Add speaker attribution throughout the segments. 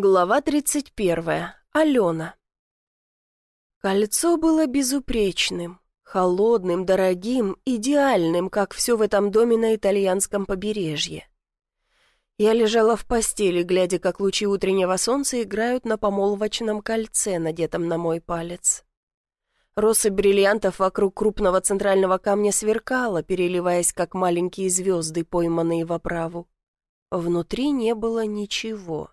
Speaker 1: Глава 31. Алена. Кольцо было безупречным, холодным, дорогим, идеальным, как все в этом доме на итальянском побережье. Я лежала в постели, глядя, как лучи утреннего солнца играют на помолвочном кольце, надетом на мой палец. Россыпь бриллиантов вокруг крупного центрального камня сверкала, переливаясь, как маленькие звезды, пойманные в оправу. Внутри не было ничего.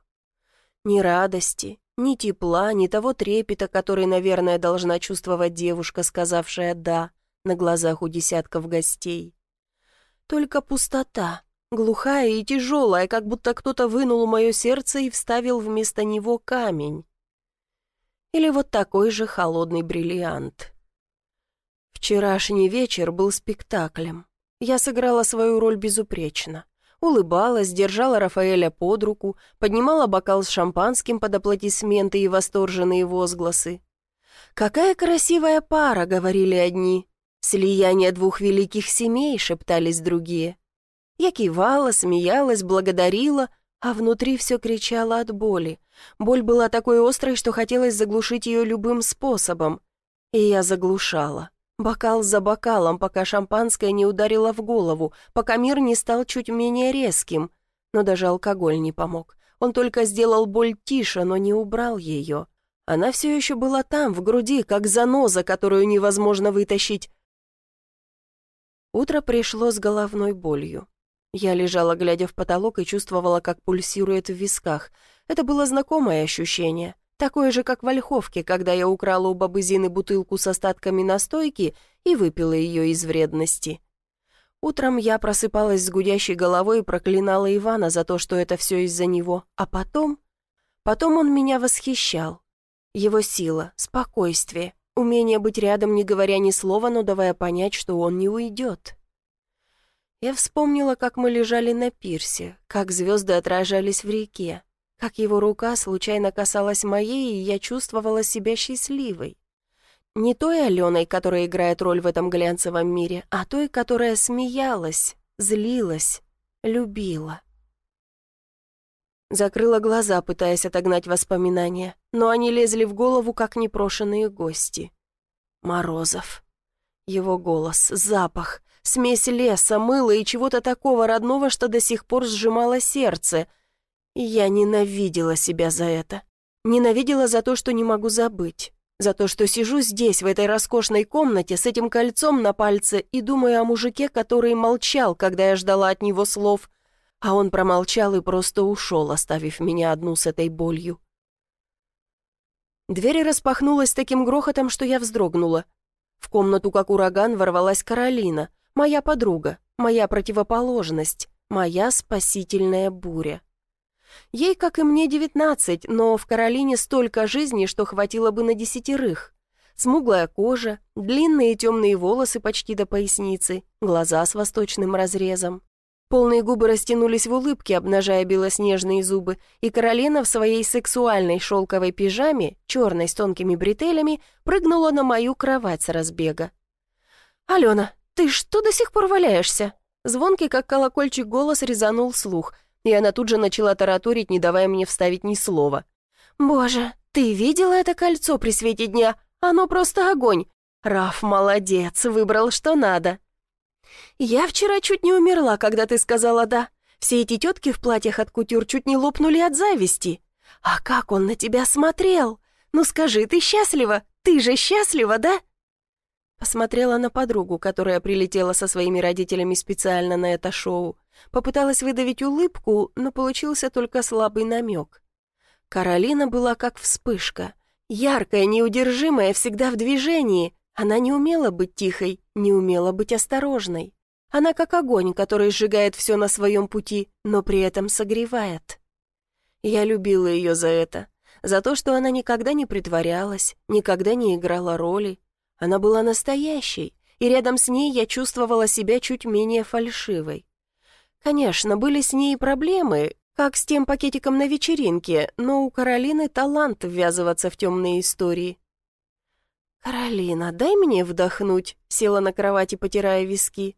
Speaker 1: Ни радости, ни тепла, ни того трепета, который, наверное, должна чувствовать девушка, сказавшая «да» на глазах у десятков гостей. Только пустота, глухая и тяжелая, как будто кто-то вынул мое сердце и вставил вместо него камень. Или вот такой же холодный бриллиант. Вчерашний вечер был спектаклем. Я сыграла свою роль безупречно улыбалась, держала Рафаэля под руку, поднимала бокал с шампанским под аплодисменты и восторженные возгласы. «Какая красивая пара!» — говорили одни. «Слияние двух великих семей!» — шептались другие. Я кивала, смеялась, благодарила, а внутри все кричало от боли. Боль была такой острой, что хотелось заглушить ее любым способом. И я заглушала. Бокал за бокалом, пока шампанское не ударило в голову, пока мир не стал чуть менее резким. Но даже алкоголь не помог. Он только сделал боль тише, но не убрал ее. Она все еще была там, в груди, как заноза, которую невозможно вытащить. Утро пришло с головной болью. Я лежала, глядя в потолок, и чувствовала, как пульсирует в висках. Это было знакомое ощущение. Такое же, как в Ольховке, когда я украла у бабы Зины бутылку с остатками настойки и выпила ее из вредности. Утром я просыпалась с гудящей головой и проклинала Ивана за то, что это все из-за него. А потом... Потом он меня восхищал. Его сила, спокойствие, умение быть рядом, не говоря ни слова, но давая понять, что он не уйдет. Я вспомнила, как мы лежали на пирсе, как звезды отражались в реке, как его рука случайно касалась моей, и я чувствовала себя счастливой. Не той Аленой, которая играет роль в этом глянцевом мире, а той, которая смеялась, злилась, любила. Закрыла глаза, пытаясь отогнать воспоминания, но они лезли в голову, как непрошенные гости. Морозов. Его голос, запах, смесь леса, мыла и чего-то такого родного, что до сих пор сжимало сердце — я ненавидела себя за это. Ненавидела за то, что не могу забыть. За то, что сижу здесь, в этой роскошной комнате, с этим кольцом на пальце и думаю о мужике, который молчал, когда я ждала от него слов. А он промолчал и просто ушел, оставив меня одну с этой болью. Дверь распахнулась таким грохотом, что я вздрогнула. В комнату, как ураган, ворвалась Каролина, моя подруга, моя противоположность, моя спасительная буря. Ей, как и мне, девятнадцать, но в Каролине столько жизни, что хватило бы на десятерых. Смуглая кожа, длинные темные волосы почти до поясницы, глаза с восточным разрезом. Полные губы растянулись в улыбке, обнажая белоснежные зубы, и Каролина в своей сексуальной шелковой пижаме, черной с тонкими бретелями, прыгнула на мою кровать с разбега. «Алена, ты что до сих пор валяешься?» Звонкий, как колокольчик, голос резанул слух — и она тут же начала тараторить, не давая мне вставить ни слова. «Боже, ты видела это кольцо при свете дня? Оно просто огонь! Раф молодец, выбрал что надо!» «Я вчера чуть не умерла, когда ты сказала «да». Все эти тетки в платьях от кутюр чуть не лопнули от зависти. А как он на тебя смотрел? Ну скажи, ты счастлива? Ты же счастлива, да?» Посмотрела на подругу, которая прилетела со своими родителями специально на это шоу. Попыталась выдавить улыбку, но получился только слабый намек. Каролина была как вспышка. Яркая, неудержимая, всегда в движении. Она не умела быть тихой, не умела быть осторожной. Она как огонь, который сжигает все на своем пути, но при этом согревает. Я любила ее за это, за то, что она никогда не притворялась, никогда не играла роли. Она была настоящей, и рядом с ней я чувствовала себя чуть менее фальшивой. Конечно, были с ней проблемы, как с тем пакетиком на вечеринке, но у Каролины талант ввязываться в темные истории. «Каролина, дай мне вдохнуть», — села на кровати, потирая виски.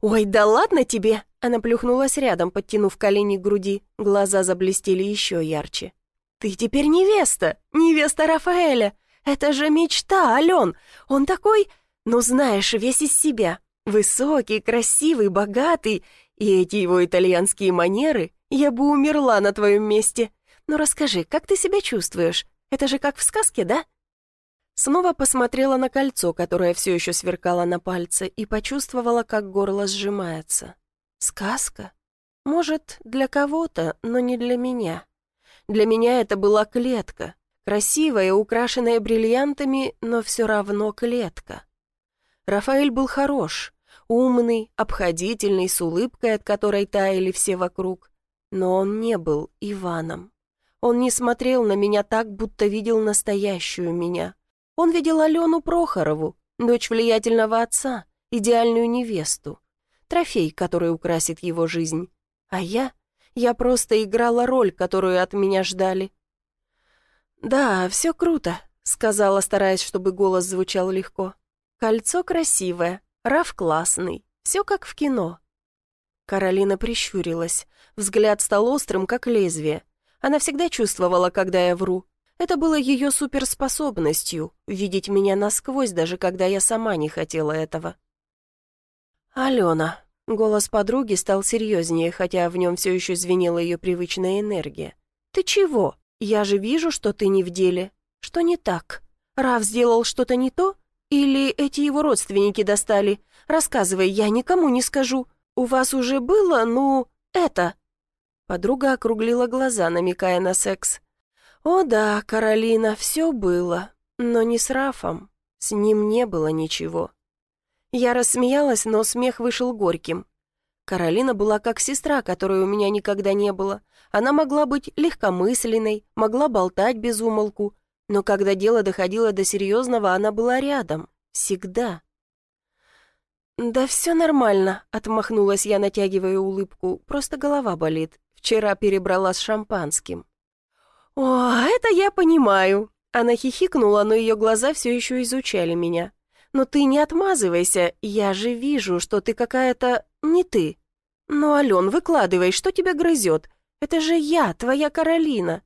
Speaker 1: «Ой, да ладно тебе!» Она плюхнулась рядом, подтянув колени к груди. Глаза заблестели еще ярче. Ты теперь невеста, невеста Рафаэля. Это же мечта, Ален. Он такой, ну знаешь, весь из себя. Высокий, красивый, богатый. И эти его итальянские манеры, я бы умерла на твоем месте. Ну расскажи, как ты себя чувствуешь? Это же как в сказке, да?» Снова посмотрела на кольцо, которое все еще сверкало на пальце, и почувствовала, как горло сжимается. «Сказка? Может, для кого-то, но не для меня. Для меня это была клетка, красивая, украшенная бриллиантами, но все равно клетка. Рафаэль был хорош, умный, обходительный, с улыбкой, от которой таяли все вокруг, но он не был Иваном. Он не смотрел на меня так, будто видел настоящую меня. Он видел Алену Прохорову, дочь влиятельного отца, идеальную невесту, трофей, который украсит его жизнь. А я? Я просто играла роль, которую от меня ждали. «Да, все круто», — сказала, стараясь, чтобы голос звучал легко. «Кольцо красивое, Раф классный, все как в кино». Каролина прищурилась. Взгляд стал острым, как лезвие. Она всегда чувствовала, когда я вру. Это было ее суперспособностью — видеть меня насквозь, даже когда я сама не хотела этого. «Алена». Голос подруги стал серьезнее, хотя в нем все еще звенела ее привычная энергия. «Ты чего? Я же вижу, что ты не в деле. Что не так? Раф сделал что-то не то? Или эти его родственники достали? Рассказывай, я никому не скажу. У вас уже было, ну, это...» Подруга округлила глаза, намекая на секс. «О да, Каролина, все было, но не с Рафом. С ним не было ничего». Я рассмеялась, но смех вышел горьким. Каролина была как сестра, которой у меня никогда не было. Она могла быть легкомысленной, могла болтать без умолку, но когда дело доходило до серьезного, она была рядом. Всегда. «Да все нормально», — отмахнулась я, натягивая улыбку. «Просто голова болит. Вчера перебрала с шампанским». «О, это я понимаю!» Она хихикнула, но ее глаза все еще изучали меня. «Но ты не отмазывайся, я же вижу, что ты какая-то... не ты. Ну, Ален, выкладывай, что тебя грызет? Это же я, твоя Каролина!»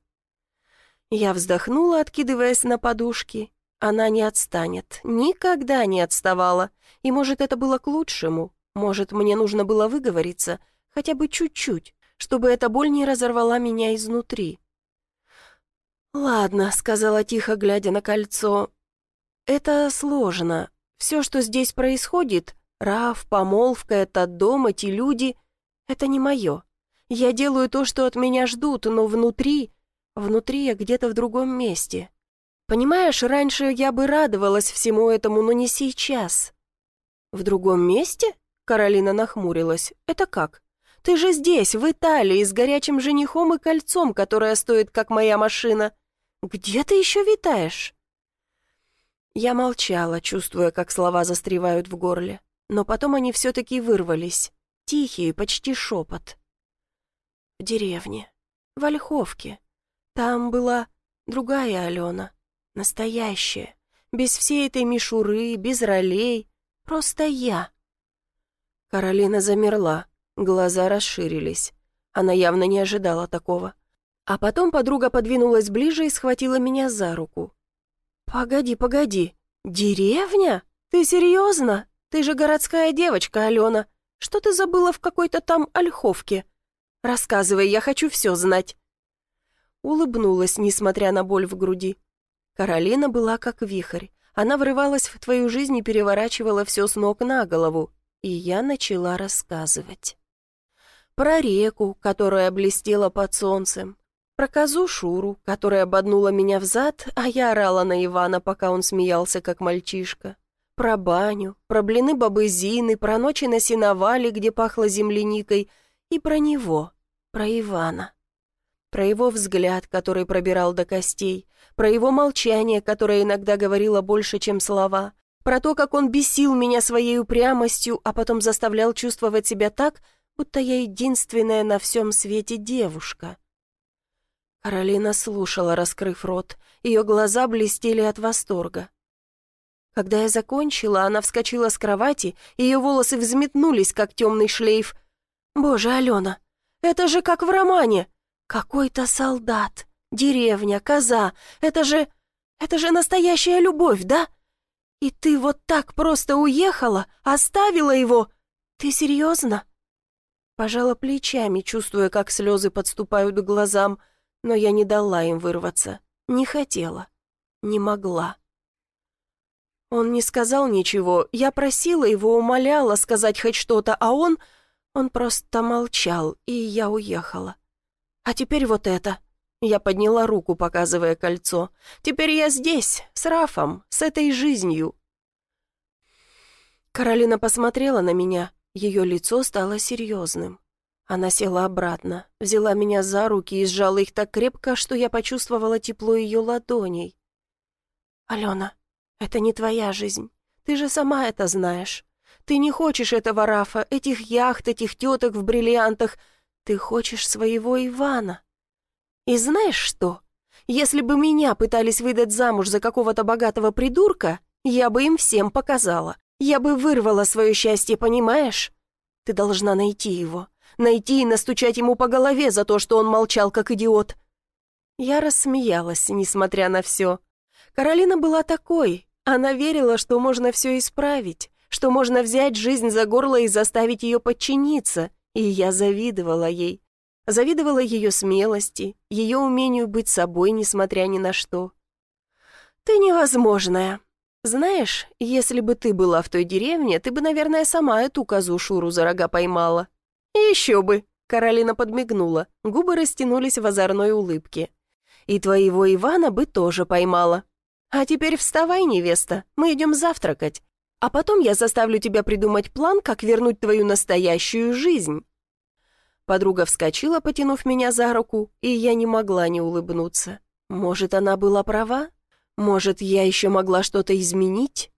Speaker 1: Я вздохнула, откидываясь на подушки. Она не отстанет, никогда не отставала. И, может, это было к лучшему. Может, мне нужно было выговориться, хотя бы чуть-чуть чтобы эта боль не разорвала меня изнутри. «Ладно», — сказала тихо, глядя на кольцо. «Это сложно. Все, что здесь происходит, Раф, помолвка, этот дом, эти люди — это не мое. Я делаю то, что от меня ждут, но внутри... Внутри я где-то в другом месте. Понимаешь, раньше я бы радовалась всему этому, но не сейчас». «В другом месте?» — Каролина нахмурилась. «Это как?» Ты же здесь, в Италии, с горячим женихом и кольцом, которое стоит, как моя машина. Где ты еще витаешь?» Я молчала, чувствуя, как слова застревают в горле. Но потом они все-таки вырвались. Тихий, почти шепот. В деревне. В Ольховке. Там была другая Алена. Настоящая. Без всей этой мишуры, без ролей. Просто я. Каролина замерла. Глаза расширились. Она явно не ожидала такого. А потом подруга подвинулась ближе и схватила меня за руку. «Погоди, погоди. Деревня? Ты серьезно? Ты же городская девочка, Алена. Что ты забыла в какой-то там ольховке? Рассказывай, я хочу все знать». Улыбнулась, несмотря на боль в груди. Каролина была как вихрь. Она врывалась в твою жизнь и переворачивала все с ног на голову. И я начала рассказывать про реку, которая блестела под солнцем, про козу Шуру, которая ободнула меня в зад, а я орала на Ивана, пока он смеялся, как мальчишка, про баню, про блины бабы Зины, про ночи на сеновале, где пахло земляникой, и про него, про Ивана. Про его взгляд, который пробирал до костей, про его молчание, которое иногда говорило больше, чем слова, про то, как он бесил меня своей упрямостью, а потом заставлял чувствовать себя так, будто я единственная на всем свете девушка. Каролина слушала, раскрыв рот, ее глаза блестели от восторга. Когда я закончила, она вскочила с кровати, ее волосы взметнулись, как темный шлейф. «Боже, Алена, это же как в романе! Какой-то солдат, Деревня, коза, это же... это же настоящая любовь, да? И ты вот так просто уехала, оставила его? Ты серьезно?» Пожала плечами, чувствуя, как слезы подступают к глазам, но я не дала им вырваться. Не хотела. Не могла. Он не сказал ничего. Я просила его, умоляла сказать хоть что-то, а он... Он просто молчал, и я уехала. А теперь вот это. Я подняла руку, показывая кольцо. Теперь я здесь, с Рафом, с этой жизнью. Каролина посмотрела на меня, ее лицо стало серьезным. Она села обратно, взяла меня за руки и сжала их так крепко, что я почувствовала тепло ее ладоней. «Алена, это не твоя жизнь. Ты же сама это знаешь. Ты не хочешь этого Рафа, этих яхт, этих теток в бриллиантах. Ты хочешь своего Ивана. И знаешь что? Если бы меня пытались выдать замуж за какого-то богатого придурка, я бы им всем показала. Я бы вырвала свое счастье, понимаешь? Ты должна найти его. Найти и настучать ему по голове за то, что он молчал, как идиот. Я рассмеялась, несмотря на все. Каролина была такой. Она верила, что можно все исправить, что можно взять жизнь за горло и заставить ее подчиниться. И я завидовала ей. Завидовала ее смелости, ее умению быть собой, несмотря ни на что. «Ты невозможная», знаешь, если бы ты была в той деревне, ты бы, наверное, сама эту козу Шуру за рога поймала. Еще бы, Каролина подмигнула, губы растянулись в озорной улыбке. И твоего Ивана бы тоже поймала. А теперь вставай, невеста, мы идем завтракать. А потом я заставлю тебя придумать план, как вернуть твою настоящую жизнь. Подруга вскочила, потянув меня за руку, и я не могла не улыбнуться. Может, она была права? Может, я еще могла что-то изменить?